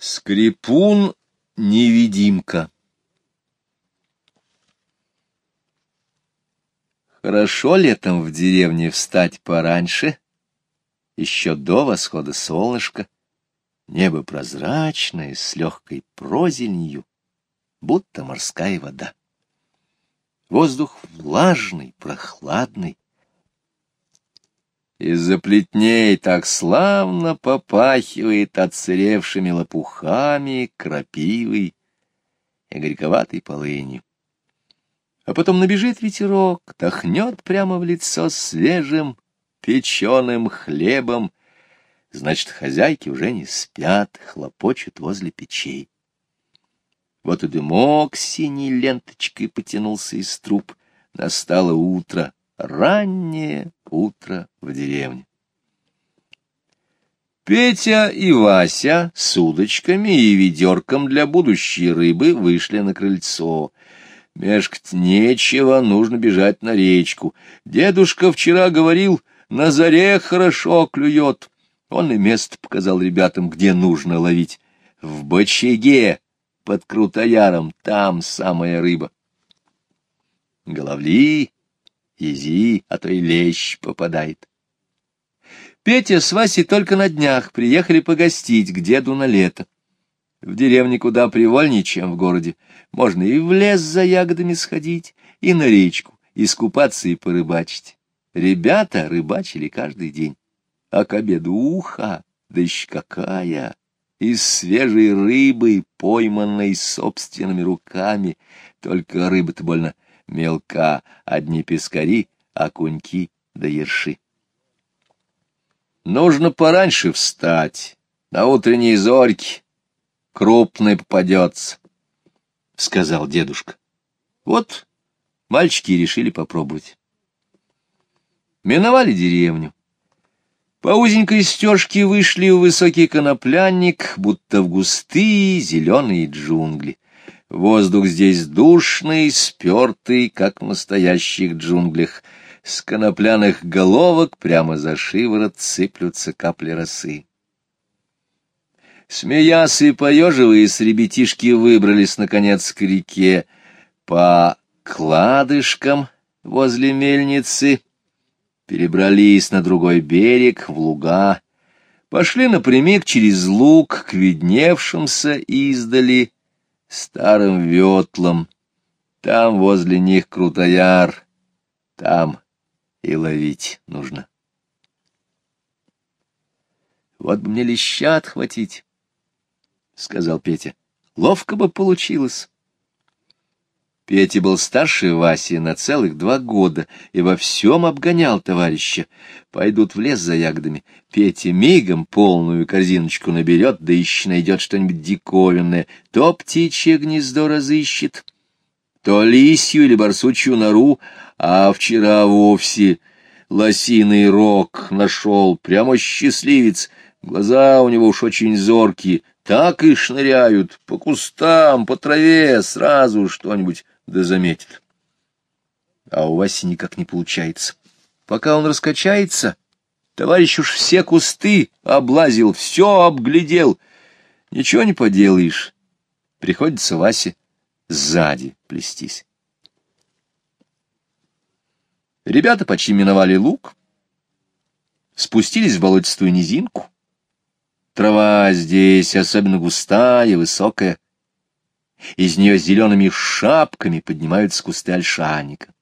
Скрипун-невидимка Хорошо летом в деревне встать пораньше, еще до восхода солнышка, небо прозрачное, с легкой прозеленью, будто морская вода. Воздух влажный, прохладный, из-за плетней так славно попахивает отсыревшими лопухами, крапивой и горьковатой полынью. А потом набежит ветерок, тахнет прямо в лицо свежим печеным хлебом. Значит, хозяйки уже не спят, хлопочут возле печей. Вот и дымок синей ленточкой потянулся из труб. Настало утро, раннее утро в деревне. Петя и Вася с удочками и ведерком для будущей рыбы вышли на крыльцо. Мешкать нечего, нужно бежать на речку. Дедушка вчера говорил, на заре хорошо клюет. Он и место показал ребятам, где нужно ловить. В бочаге под Крутояром, там самая рыба. Головли Ези, а то и лещ попадает. Петя с Васей только на днях приехали погостить к деду на лето. В деревне куда привольнее, чем в городе. Можно и в лес за ягодами сходить, и на речку, искупаться и порыбачить. Ребята рыбачили каждый день. А к обеду уха, да еще какая! Из свежей рыбы, пойманной собственными руками. Только рыба-то больно мелка, одни пескари, окуньки да ерши. Нужно пораньше встать, на утренней зорьке. Крупный попадется, — сказал дедушка. Вот мальчики решили попробовать. Миновали деревню. По узенькой стежке вышли в высокий коноплянник, будто в густые зеленые джунгли. Воздух здесь душный, спертый, как в настоящих джунглях. С конопляных головок прямо за шиворот сыплются капли росы. Смеясь и поеживаясь, ребятишки выбрались, наконец, к реке. По кладышкам возле мельницы перебрались на другой берег, в луга, пошли напрямик через луг к видневшимся издали старым ветлом. Там возле них крутояр, там и ловить нужно. Вот бы мне леща отхватить, — сказал Петя. Ловко бы получилось. Петя был старше Васи на целых два года и во всем обгонял товарища. Пойдут в лес за ягодами. Петя мигом полную корзиночку наберет, да еще найдет что-нибудь диковинное. То птичье гнездо разыщет, то лисью или барсучью нору, а вчера вовсе лосиный рог нашел, прямо счастливец. Глаза у него уж очень зоркие, так и шныряют по кустам, по траве, сразу что-нибудь да заметит. А у Васи никак не получается. Пока он раскачается, товарищ уж все кусты облазил, все обглядел. Ничего не поделаешь. Приходится Васе сзади плестись. Ребята почти миновали луг, спустились в болотистую низинку. Трава здесь особенно густая, высокая, из нее зелеными шапками поднимаются кусты ольшаника.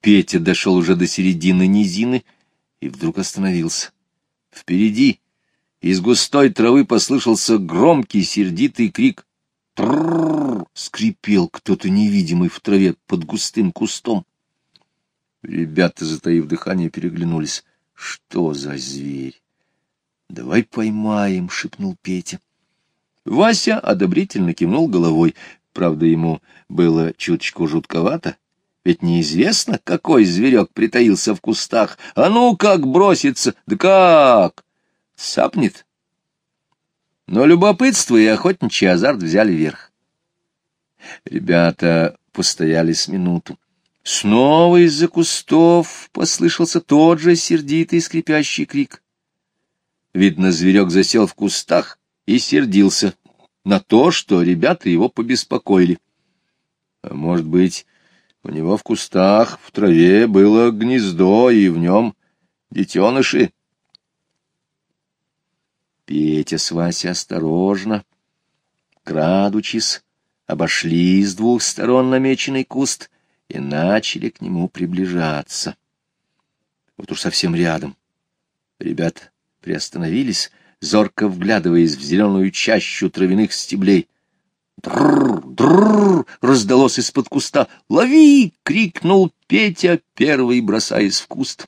Петя дошел уже до середины низины и вдруг остановился. Впереди из густой травы послышался громкий сердитый крик. Тррррр! скрипел кто-то невидимый в траве под густым кустом. Ребята, затаив дыхание, переглянулись. Что за зверь? — Давай поймаем, — шепнул Петя. Вася одобрительно кивнул головой. Правда, ему было чуточку жутковато. Ведь неизвестно, какой зверек притаился в кустах. А ну как бросится! Да как! Сапнет. Но любопытство и охотничий азарт взяли верх. Ребята постояли с минуту. Снова из-за кустов послышался тот же сердитый скрипящий крик. Видно, зверек засел в кустах и сердился на то, что ребята его побеспокоили. А может быть, у него в кустах, в траве было гнездо, и в нем детеныши. Петя с Васей осторожно, крадучись, обошли с двух сторон намеченный куст и начали к нему приближаться. Вот уж совсем рядом. Ребят приостановились, зорко вглядываясь в зеленую чащу травяных стеблей. «Дрррр! Дрррр!» — раздалось из-под куста. «Лови!» — крикнул Петя, первый бросаясь в куст.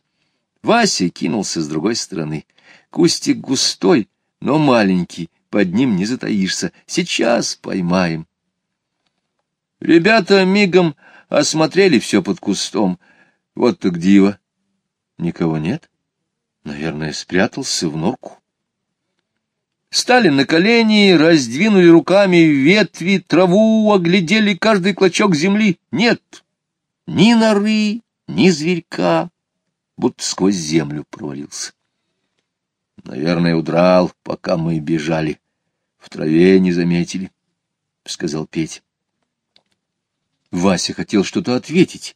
Вася кинулся с другой стороны. Кустик густой, но маленький, под ним не затаишься. Сейчас поймаем. Ребята мигом осмотрели все под кустом. Вот так диво. Никого нет. Наверное, спрятался в норку. Стали на колени, раздвинули руками ветви, траву, оглядели каждый клочок земли. Нет ни норы, ни зверька, будто сквозь землю провалился. Наверное, удрал, пока мы бежали. В траве не заметили, — сказал Петя. Вася хотел что-то ответить,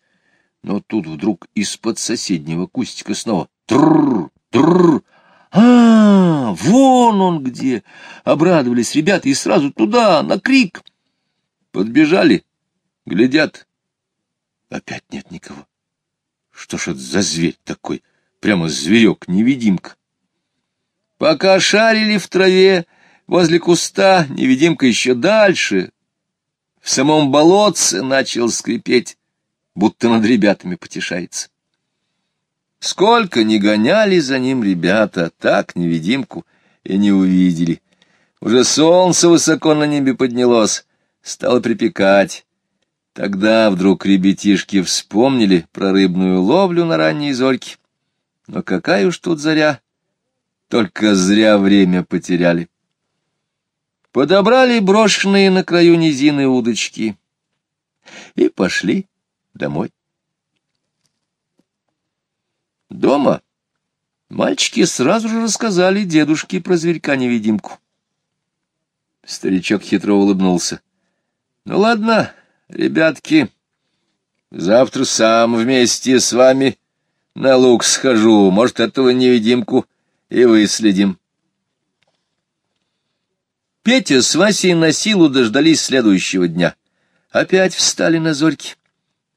но тут вдруг из-под соседнего кустика снова трррр, трррр. А, вон он где! Обрадовались ребята и сразу туда, на крик. Подбежали, глядят. Опять нет никого. Что ж это за зверь такой? Прямо зверек-невидимка. Пока шарили в траве возле куста, невидимка еще дальше, в самом болотце начал скрипеть, будто над ребятами потешается. Сколько ни гоняли за ним ребята, так невидимку и не увидели. Уже солнце высоко на небе поднялось, стало припекать. Тогда вдруг ребятишки вспомнили про рыбную ловлю на ранней зорьке. Но какая уж тут заря, только зря время потеряли. Подобрали брошенные на краю низины удочки и пошли домой. Дома мальчики сразу же рассказали дедушке про зверька-невидимку. Старичок хитро улыбнулся. — Ну ладно, ребятки, завтра сам вместе с вами на луг схожу, может, этого невидимку и выследим. Петя с Васей на силу дождались следующего дня. Опять встали на зорьки.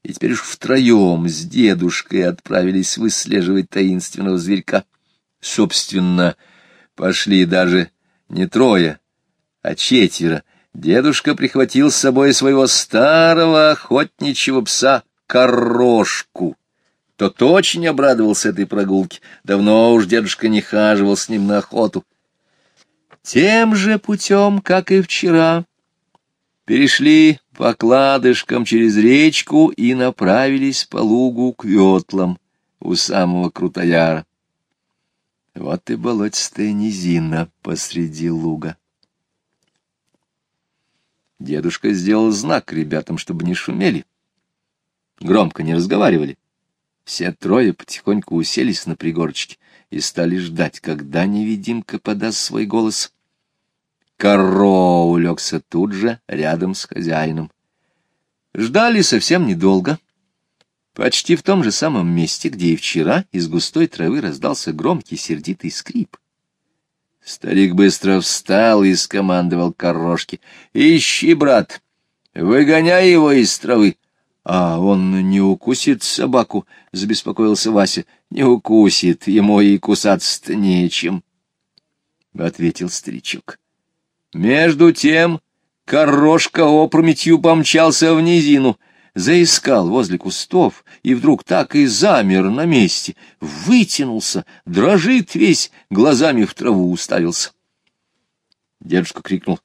И теперь уж втроем с дедушкой отправились выслеживать таинственного зверька. Собственно, пошли даже не трое, а четверо. Дедушка прихватил с собой своего старого охотничьего пса Корошку. Тот очень обрадовался этой прогулке. Давно уж дедушка не хаживал с ним на охоту. Тем же путем, как и вчера, перешли по кладышкам через речку и направились по лугу к ветлам у самого Крутояра. Вот и болотистая низина посреди луга. Дедушка сделал знак ребятам, чтобы не шумели. Громко не разговаривали. Все трое потихоньку уселись на пригорочке и стали ждать, когда невидимка подаст свой голос. Каро улегся тут же, рядом с хозяином. Ждали совсем недолго. Почти в том же самом месте, где и вчера из густой травы раздался громкий сердитый скрип. Старик быстро встал и скомандовал Корошке. — Ищи, брат, выгоняй его из травы. — А он не укусит собаку? — забеспокоился Вася. — Не укусит, ему и кусаться-то нечем, — ответил старичок. Между тем Корошка опрометью помчался в низину, заискал возле кустов и вдруг так и замер на месте, вытянулся, дрожит весь, глазами в траву уставился. Дедушка крикнул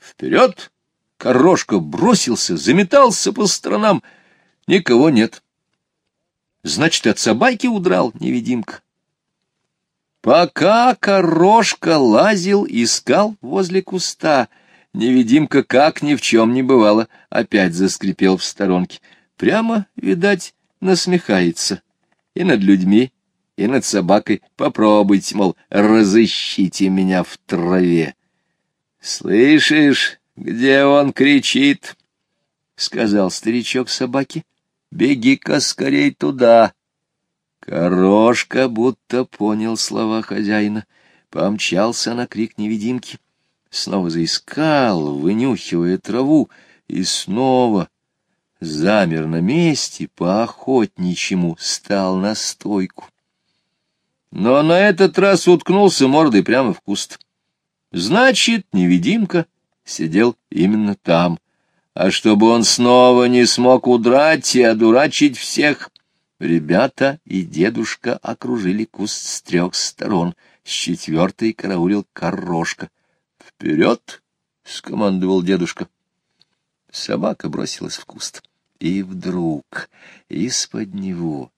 «Вперед!» Корошка бросился, заметался по сторонам. Никого нет. Значит, от собаки удрал невидимка. Пока корошка лазил, искал возле куста, невидимка, как ни в чем не бывало, опять заскрипел в сторонке. Прямо, видать, насмехается. И над людьми, и над собакой. Попробуйте, мол, разыщите меня в траве. — Слышишь, где он кричит? — сказал старичок собаке. — Беги-ка скорей туда. Корошка будто понял слова хозяина, помчался на крик невидимки, снова заискал, вынюхивая траву, и снова замер на месте, по охотничьему стал на стойку. Но на этот раз уткнулся мордой прямо в куст. Значит, невидимка сидел именно там. А чтобы он снова не смог удрать и одурачить всех, ребята и дедушка окружили куст с трех сторон. С четвертой караулил корошка. «Вперед!» — скомандовал дедушка. Собака бросилась в куст. И вдруг из-под него,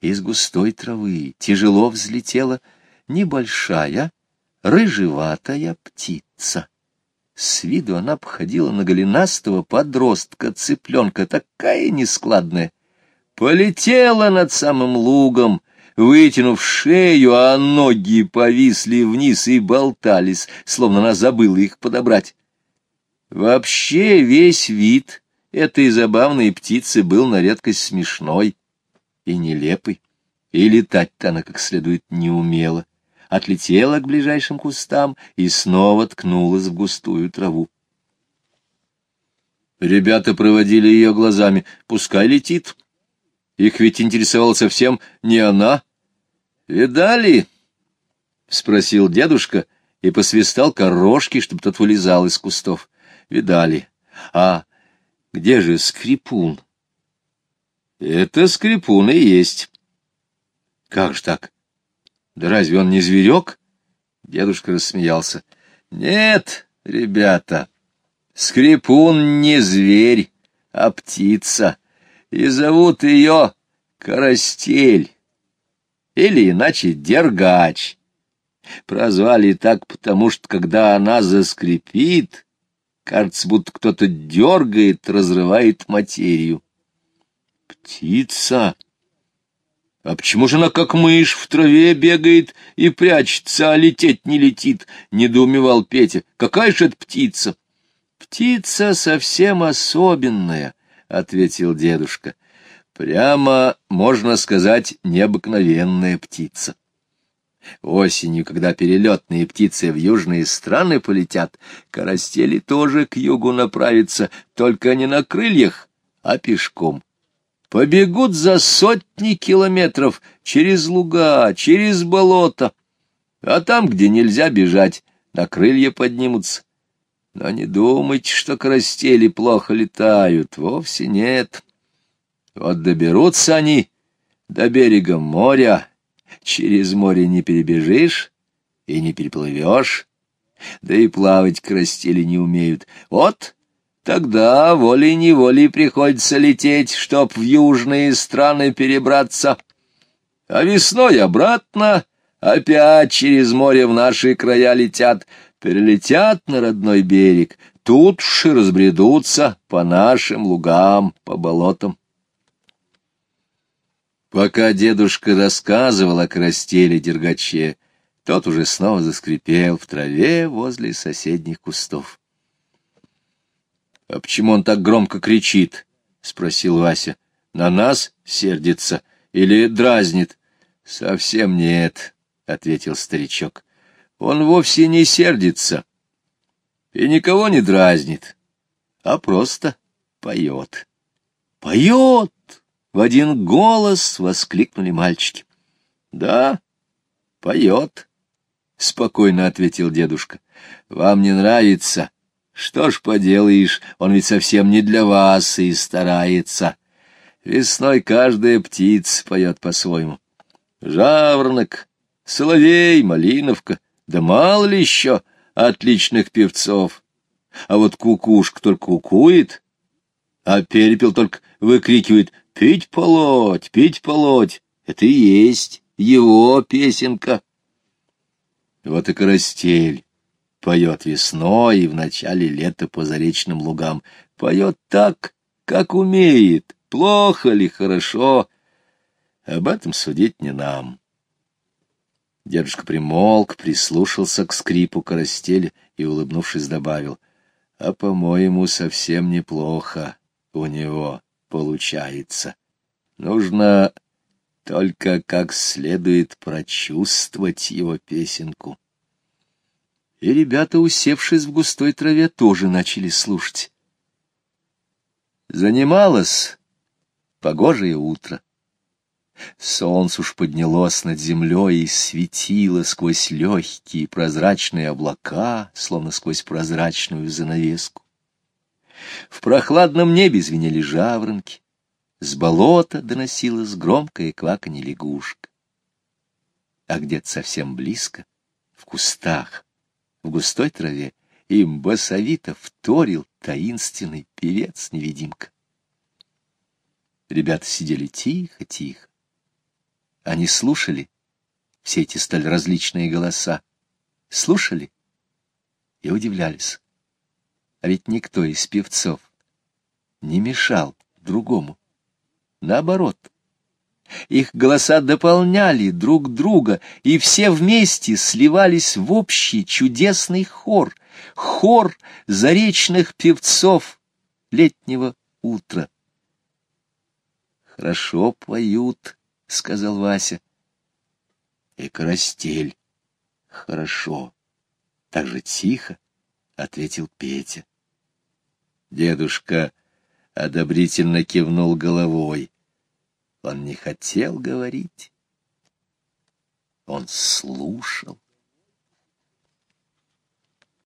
из густой травы, тяжело взлетела небольшая, рыжеватая птица. С виду она походила на голенастого подростка-цыпленка, такая нескладная. Полетела над самым лугом, вытянув шею, а ноги повисли вниз и болтались, словно она забыла их подобрать. Вообще весь вид этой забавной птицы был на редкость смешной и нелепый, и летать-то она как следует не умела отлетела к ближайшим кустам и снова ткнулась в густую траву. Ребята проводили ее глазами. Пускай летит. Их ведь интересовала совсем не она. «Видали?» — спросил дедушка и посвистал корошки, чтобы тот вылезал из кустов. «Видали. А где же скрипун?» «Это скрипун и есть». «Как же так? Да разве он не зверек? Дедушка рассмеялся. Нет, ребята, скрипун не зверь, а птица, и зовут ее Карастель, или иначе Дергач. Прозвали так, потому что, когда она заскрипит, кажется, будто кто-то дергает, разрывает материю. Птица а почему же она, как мышь, в траве бегает и прячется, а лететь не летит? — недоумевал Петя. — Какая же это птица? — Птица совсем особенная, — ответил дедушка. — Прямо, можно сказать, необыкновенная птица. Осенью, когда перелетные птицы в южные страны полетят, карастели тоже к югу направятся, только не на крыльях, а пешком побегут за сотни километров через луга, через болото, а там, где нельзя бежать, на крылья поднимутся. Но не думайте, что карастели плохо летают, вовсе нет. Вот доберутся они до берега моря, через море не перебежишь и не переплывешь, да и плавать карастели не умеют. Вот Тогда волей-неволей приходится лететь, чтоб в южные страны перебраться. А весной обратно опять через море в наши края летят, перелетят на родной берег, тут уж и разбредутся по нашим лугам, по болотам. Пока дедушка рассказывал о крастеле Дергаче, тот уже снова заскрипел в траве возле соседних кустов. — А почему он так громко кричит? — спросил Вася. — На нас сердится или дразнит? — Совсем нет, — ответил старичок. — Он вовсе не сердится и никого не дразнит, а просто поет. — Поет! — в один голос воскликнули мальчики. — Да, поет, — спокойно ответил дедушка. — Вам не нравится? — что ж поделаешь, он ведь совсем не для вас и старается. Весной каждая птица поет по-своему. Жаворонок, соловей, малиновка, да мало ли еще отличных певцов. А вот кукушка только кукует, а перепел только выкрикивает «Пить полоть, пить полоть!» Это и есть его песенка. Вот и карастель поет весной и в начале лета по заречным лугам. Поет так, как умеет, плохо ли, хорошо. Об этом судить не нам. Дедушка примолк, прислушался к скрипу карастели и, улыбнувшись, добавил, «А, по-моему, совсем неплохо у него получается. Нужно только как следует прочувствовать его песенку». И ребята, усевшись в густой траве, тоже начали слушать. Занималось погожее утро. Солнце уж поднялось над землей и светило сквозь легкие прозрачные облака, словно сквозь прозрачную занавеску. В прохладном небе звенели жаворонки, с болота доносилось громкое кваканье лягушка. А где-то совсем близко, в кустах, в густой траве, им басовито вторил таинственный певец-невидимка. Ребята сидели тихо-тихо. Они слушали все эти столь различные голоса, слушали и удивлялись. А ведь никто из певцов не мешал другому. Наоборот, их голоса дополняли друг друга, и все вместе сливались в общий чудесный хор, хор заречных певцов летнего утра. «Хорошо поют», — сказал Вася. «И карастель. Хорошо. Так же тихо», — ответил Петя. Дедушка одобрительно кивнул головой. Он не хотел говорить. Он слушал.